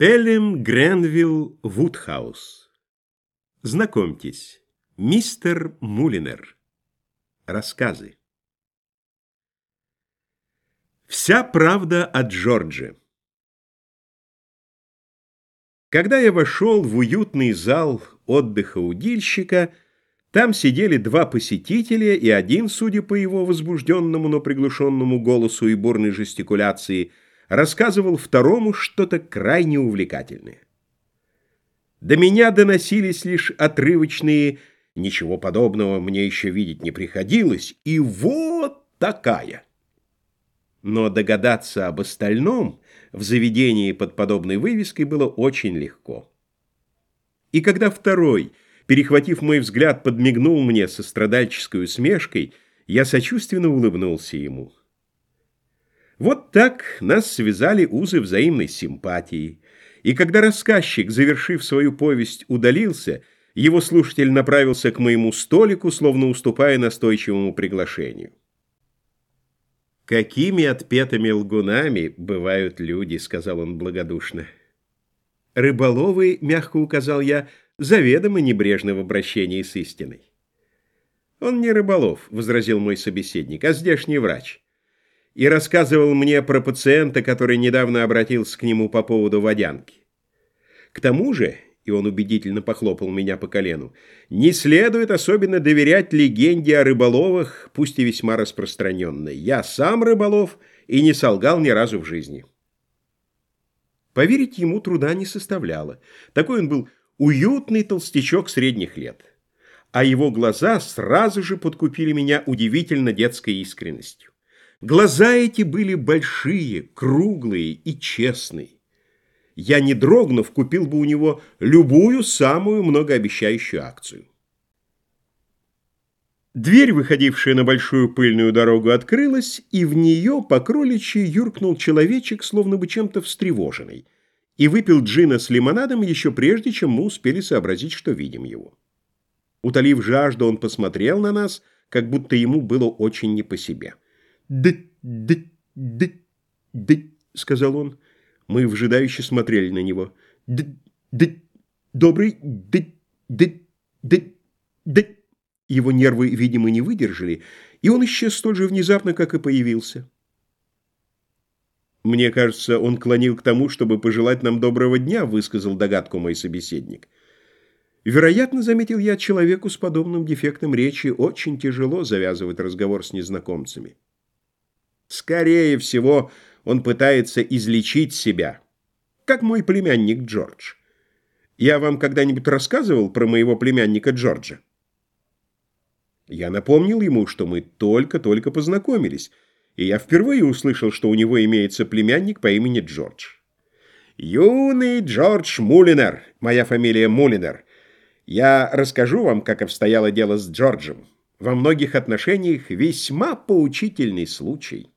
Элем Гренвилл Вудхаус. Знакомьтесь, мистер Мулинер. Рассказы. Вся правда о Джордже. Когда я вошел в уютный зал отдыха удильщика, там сидели два посетителя, и один, судя по его возбужденному, но приглушенному голосу и бурной жестикуляции, — рассказывал второму что-то крайне увлекательное. До меня доносились лишь отрывочные «ничего подобного мне еще видеть не приходилось» и «вот такая». Но догадаться об остальном в заведении под подобной вывеской было очень легко. И когда второй, перехватив мой взгляд, подмигнул мне со страдальческой усмешкой, я сочувственно улыбнулся ему. Вот так нас связали узы взаимной симпатии. И когда рассказчик, завершив свою повесть, удалился, его слушатель направился к моему столику, словно уступая настойчивому приглашению. «Какими отпетыми лгунами бывают люди», — сказал он благодушно. «Рыболовы, — мягко указал я, — заведомо небрежны в обращении с истиной». «Он не рыболов», — возразил мой собеседник, — «а здешний врач» и рассказывал мне про пациента, который недавно обратился к нему по поводу водянки. К тому же, и он убедительно похлопал меня по колену, не следует особенно доверять легенде о рыболовах, пусть и весьма распространенной. Я сам рыболов и не солгал ни разу в жизни. Поверить ему труда не составляло. Такой он был уютный толстячок средних лет. А его глаза сразу же подкупили меня удивительно детской искренностью. Глаза эти были большие, круглые и честные. Я, не дрогнув, купил бы у него любую самую многообещающую акцию. Дверь, выходившая на большую пыльную дорогу, открылась, и в нее по кроличьи юркнул человечек, словно бы чем-то встревоженный, и выпил джина с лимонадом еще прежде, чем мы успели сообразить, что видим его. Утолив жажду, он посмотрел на нас, как будто ему было очень не по себе. «Ды, ды, ды, ды», — сказал он. Мы вжидающе смотрели на него. «Ды, ды, добрый, ды, ды, ды, ды». Его нервы, видимо, не выдержали, и он исчез столь же внезапно, как и появился. «Мне кажется, он клонил к тому, чтобы пожелать нам доброго дня», — высказал догадку мой собеседник. Вероятно, заметил я, человеку с подобным дефектом речи очень тяжело завязывать разговор с незнакомцами. Скорее всего, он пытается излечить себя, как мой племянник Джордж. Я вам когда-нибудь рассказывал про моего племянника Джорджа? Я напомнил ему, что мы только-только познакомились, и я впервые услышал, что у него имеется племянник по имени Джордж. «Юный Джордж Мулинер, моя фамилия Мулинер. Я расскажу вам, как обстояло дело с Джорджем. Во многих отношениях весьма поучительный случай».